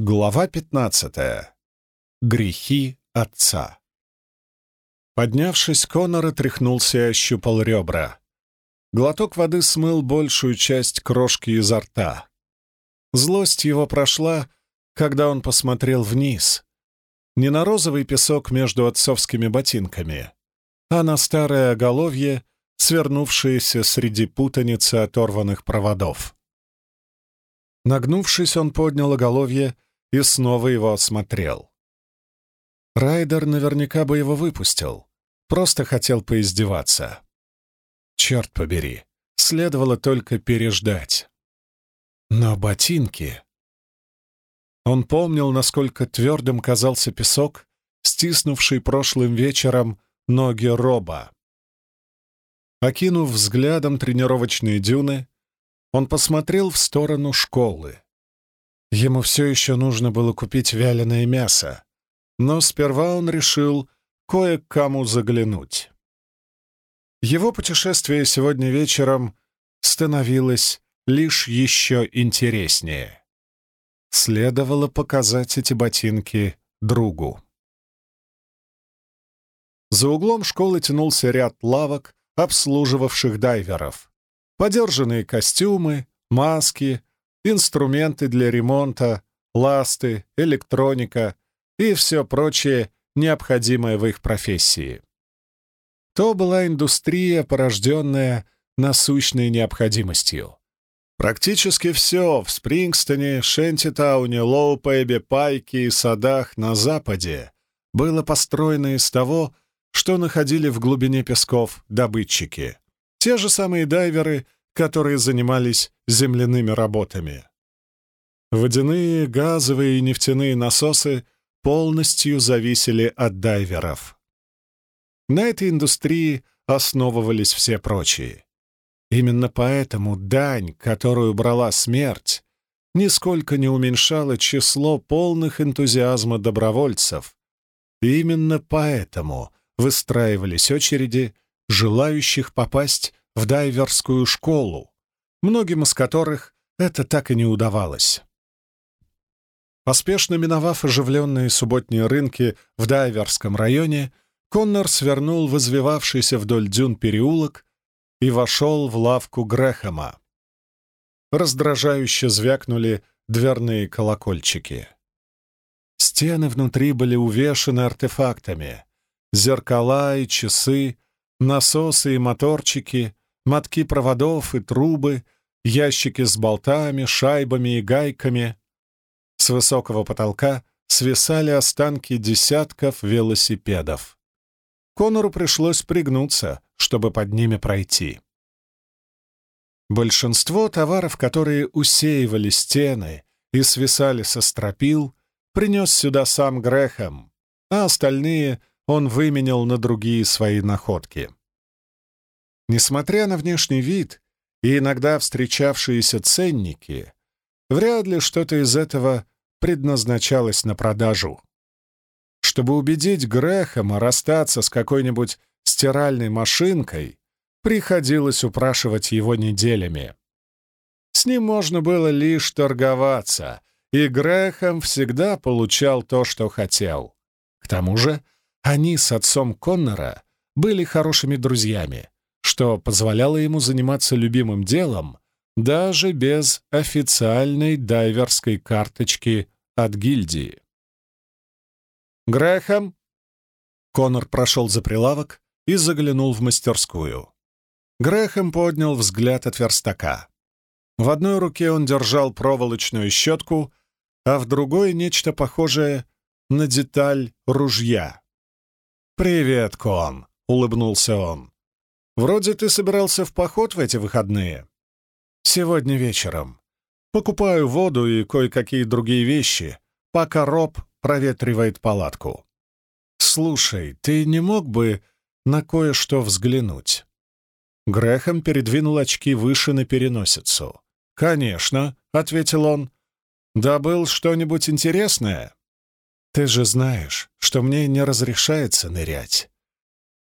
Глава 15. Грехи отца. Поднявшись, Конор отряхнулся и ощупал ребра. Глоток воды смыл большую часть крошки изо рта. Злость его прошла, когда он посмотрел вниз. Не на розовый песок между отцовскими ботинками, а на старое оголовье, свернувшееся среди путаницы оторванных проводов. Нагнувшись, он поднял оголовье и снова его осмотрел. Райдер наверняка бы его выпустил, просто хотел поиздеваться. Черт побери, следовало только переждать. Но ботинки... Он помнил, насколько твердым казался песок, стиснувший прошлым вечером ноги Роба. Окинув взглядом тренировочные дюны, он посмотрел в сторону школы. Ему все еще нужно было купить вяленое мясо, но сперва он решил кое к кому заглянуть. Его путешествие сегодня вечером становилось лишь еще интереснее. Следовало показать эти ботинки другу. За углом школы тянулся ряд лавок, обслуживавших дайверов. Подержанные костюмы, маски, инструменты для ремонта, ласты, электроника и все прочее, необходимое в их профессии. То была индустрия, порожденная насущной необходимостью. Практически все в Спрингстоне, Шентитауне, Лоупэбе, Пайке и садах на западе было построено из того, что находили в глубине песков добытчики. Те же самые дайверы — которые занимались земляными работами. Водяные, газовые и нефтяные насосы полностью зависели от дайверов. На этой индустрии основывались все прочие. Именно поэтому дань, которую брала смерть, нисколько не уменьшала число полных энтузиазма добровольцев. И именно поэтому выстраивались очереди, желающих попасть в дайверскую школу, многим из которых это так и не удавалось. Поспешно миновав оживленные субботние рынки в дайверском районе, Коннор свернул в извивавшийся вдоль дюн переулок и вошел в лавку Грэхэма. Раздражающе звякнули дверные колокольчики. Стены внутри были увешаны артефактами. Зеркала и часы, насосы и моторчики, мотки проводов и трубы, ящики с болтами, шайбами и гайками. С высокого потолка свисали останки десятков велосипедов. Конору пришлось пригнуться, чтобы под ними пройти. Большинство товаров, которые усеивали стены и свисали со стропил, принес сюда сам Грэхэм, а остальные он выменял на другие свои находки. Несмотря на внешний вид и иногда встречавшиеся ценники, вряд ли что-то из этого предназначалось на продажу. Чтобы убедить Грэхэма расстаться с какой-нибудь стиральной машинкой, приходилось упрашивать его неделями. С ним можно было лишь торговаться, и Грэхэм всегда получал то, что хотел. К тому же они с отцом Коннора были хорошими друзьями, что позволяло ему заниматься любимым делом даже без официальной дайверской карточки от гильдии. «Грэхэм!» Конор прошел за прилавок и заглянул в мастерскую. Грэхэм поднял взгляд от верстака. В одной руке он держал проволочную щетку, а в другой — нечто похожее на деталь ружья. «Привет, Кон!» — улыбнулся он. Вроде ты собирался в поход в эти выходные. Сегодня вечером. Покупаю воду и кое-какие другие вещи, пока Роб проветривает палатку. Слушай, ты не мог бы на кое-что взглянуть?» Грехом передвинул очки выше на переносицу. «Конечно», — ответил он. «Добыл что-нибудь интересное?» «Ты же знаешь, что мне не разрешается нырять.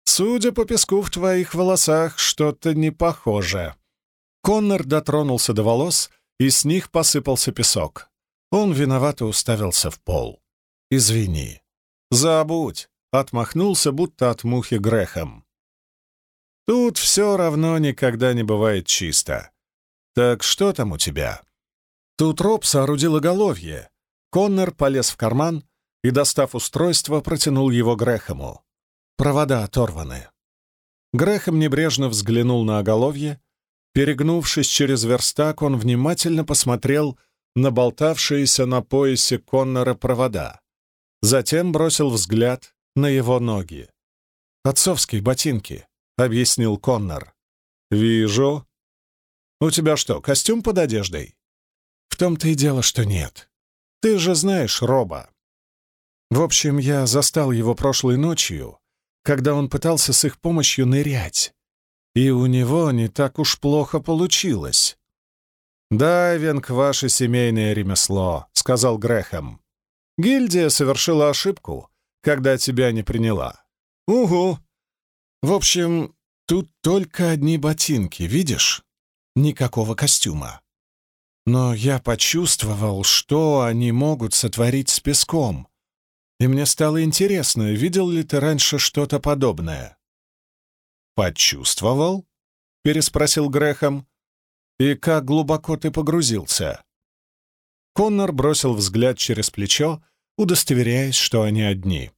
Судя по песку в твоих волосах, что-то не похоже. Коннор дотронулся до волос, и с них посыпался песок. Он виновато уставился в пол. «Извини». «Забудь», — отмахнулся, будто от мухи Грехом. «Тут все равно никогда не бывает чисто. Так что там у тебя?» Тут Роб соорудил оголовье. Коннор полез в карман и, достав устройство, протянул его Грэхэму. Провода оторваны. Грэхэм небрежно взглянул на оголовье. Перегнувшись через верстак, он внимательно посмотрел на болтавшиеся на поясе Коннора провода. Затем бросил взгляд на его ноги. «Отцовские ботинки», — объяснил Коннор. «Вижу. У тебя что, костюм под одеждой?» «В том-то и дело, что нет. Ты же знаешь Роба». В общем, я застал его прошлой ночью, когда он пытался с их помощью нырять. И у него не так уж плохо получилось. «Дайвинг — ваше семейное ремесло», — сказал Грэхэм. «Гильдия совершила ошибку, когда тебя не приняла». «Угу. В общем, тут только одни ботинки, видишь? Никакого костюма. Но я почувствовал, что они могут сотворить с песком. И мне стало интересно, видел ли ты раньше что-то подобное?» «Почувствовал?» — переспросил Грэхэм. «И как глубоко ты погрузился?» Коннор бросил взгляд через плечо, удостоверяясь, что они одни.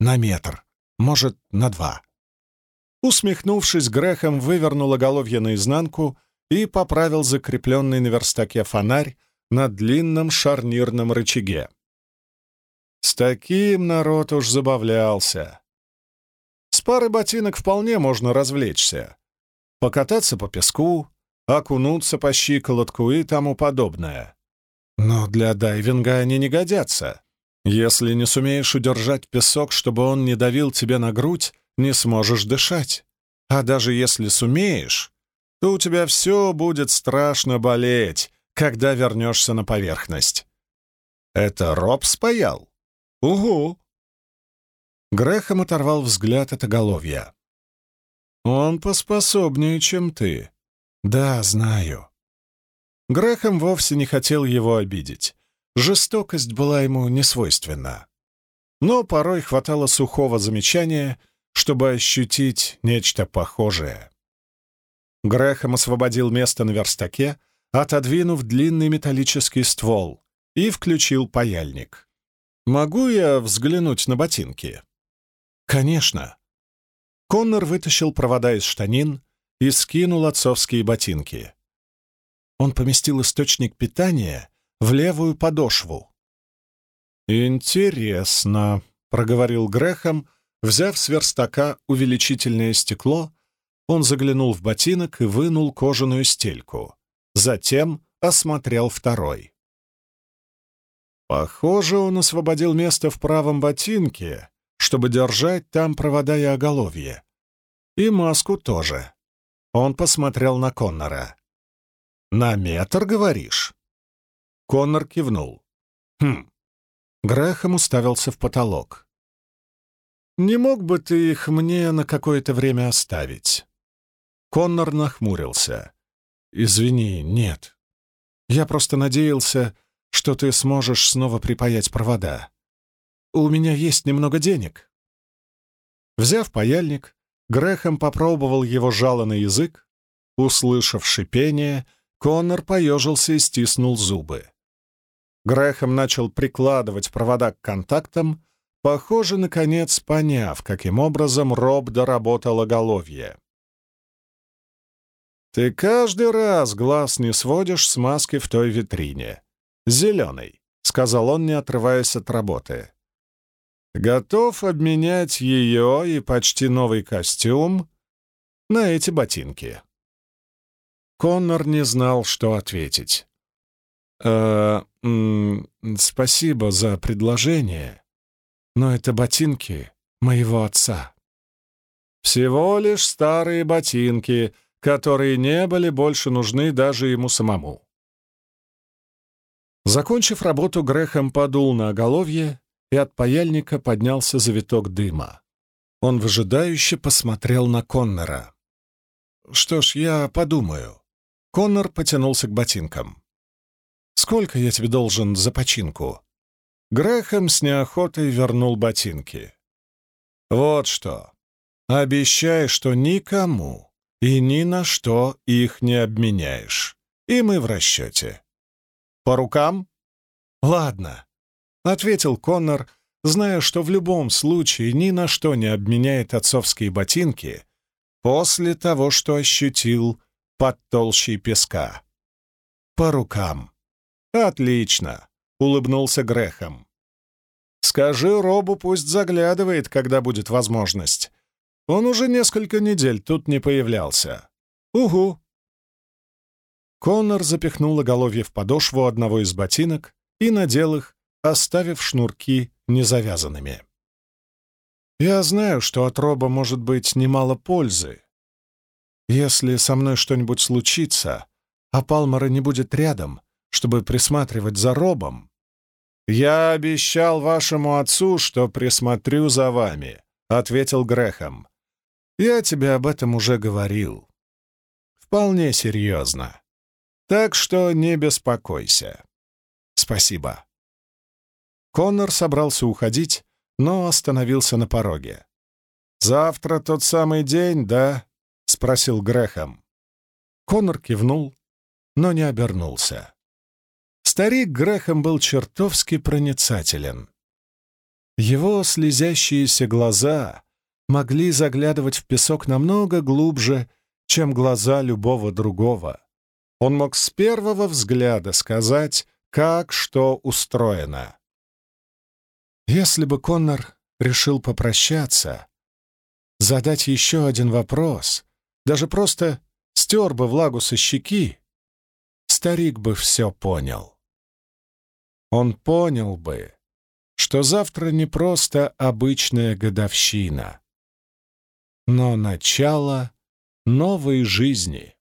«На метр, может, на два». Усмехнувшись, Грэхэм вывернул оголовье наизнанку и поправил закрепленный на верстаке фонарь на длинном шарнирном рычаге. С таким народ уж забавлялся. С парой ботинок вполне можно развлечься. Покататься по песку, окунуться по щиколотку и тому подобное. Но для дайвинга они не годятся. Если не сумеешь удержать песок, чтобы он не давил тебе на грудь, не сможешь дышать. А даже если сумеешь, то у тебя все будет страшно болеть, когда вернешься на поверхность. Это Роб спаял? Угу. Грехом оторвал взгляд от оголовья. Он поспособнее, чем ты. «Да, знаю». Грэхэм вовсе не хотел его обидеть. Жестокость была ему не свойственна. Но порой хватало сухого замечания, чтобы ощутить нечто похожее. Грэхэм освободил место на верстаке, отодвинув длинный металлический ствол, и включил паяльник. «Могу я взглянуть на ботинки?» «Конечно». Коннор вытащил провода из штанин, и скинул отцовские ботинки. Он поместил источник питания в левую подошву. «Интересно», — проговорил Грехом, взяв с верстака увеличительное стекло, он заглянул в ботинок и вынул кожаную стельку. Затем осмотрел второй. Похоже, он освободил место в правом ботинке, чтобы держать там провода и оголовье. И маску тоже. Он посмотрел на Коннора. «На метр, говоришь?» Коннор кивнул. «Хм». Грэхэм уставился в потолок. «Не мог бы ты их мне на какое-то время оставить?» Коннор нахмурился. «Извини, нет. Я просто надеялся, что ты сможешь снова припаять провода. У меня есть немного денег». Взяв паяльник, Грэхэм попробовал его жало на язык. Услышав шипение, Коннор поежился и стиснул зубы. Грэхэм начал прикладывать провода к контактам, похоже, наконец поняв, каким образом Роб доработал оголовье. «Ты каждый раз глаз не сводишь с маски в той витрине. Зеленый», — сказал он, не отрываясь от работы. Готов обменять ее и почти новый костюм на эти ботинки. Коннор не знал, что ответить. «Э, «Спасибо за предложение, но это ботинки моего отца». Всего лишь старые ботинки, которые не были больше нужны даже ему самому. Закончив работу, Грехом подул на оголовье и от паяльника поднялся завиток дыма. Он выжидающе посмотрел на Коннора. «Что ж, я подумаю». Коннор потянулся к ботинкам. Сколько я тебе должен за починку?» Грэхэм с неохотой вернул ботинки. «Вот что. Обещай, что никому и ни на что их не обменяешь. И мы в расчете». «По рукам?» «Ладно», — ответил Коннор, зная, что в любом случае ни на что не обменяет отцовские ботинки после того, что ощутил под толщей песка. «По рукам». «Отлично», — улыбнулся Грехом. «Скажи Робу, пусть заглядывает, когда будет возможность. Он уже несколько недель тут не появлялся». «Угу». Коннор запихнул оголовье в подошву одного из ботинок и надел их, оставив шнурки незавязанными. «Я знаю, что от Роба может быть немало пользы. Если со мной что-нибудь случится, а Палмара не будет рядом, чтобы присматривать за Робом, я обещал вашему отцу, что присмотрю за вами», — ответил Грехом. «Я тебе об этом уже говорил. Вполне серьезно. Так что не беспокойся. Спасибо». Коннор собрался уходить, но остановился на пороге. «Завтра тот самый день, да?» — спросил Грехом. Коннор кивнул, но не обернулся. Старик Грехом был чертовски проницателен. Его слезящиеся глаза могли заглядывать в песок намного глубже, чем глаза любого другого. Он мог с первого взгляда сказать, как что устроено. Если бы Коннор решил попрощаться, задать еще один вопрос, даже просто стер бы влагу со щеки, старик бы все понял. Он понял бы, что завтра не просто обычная годовщина, но начало новой жизни.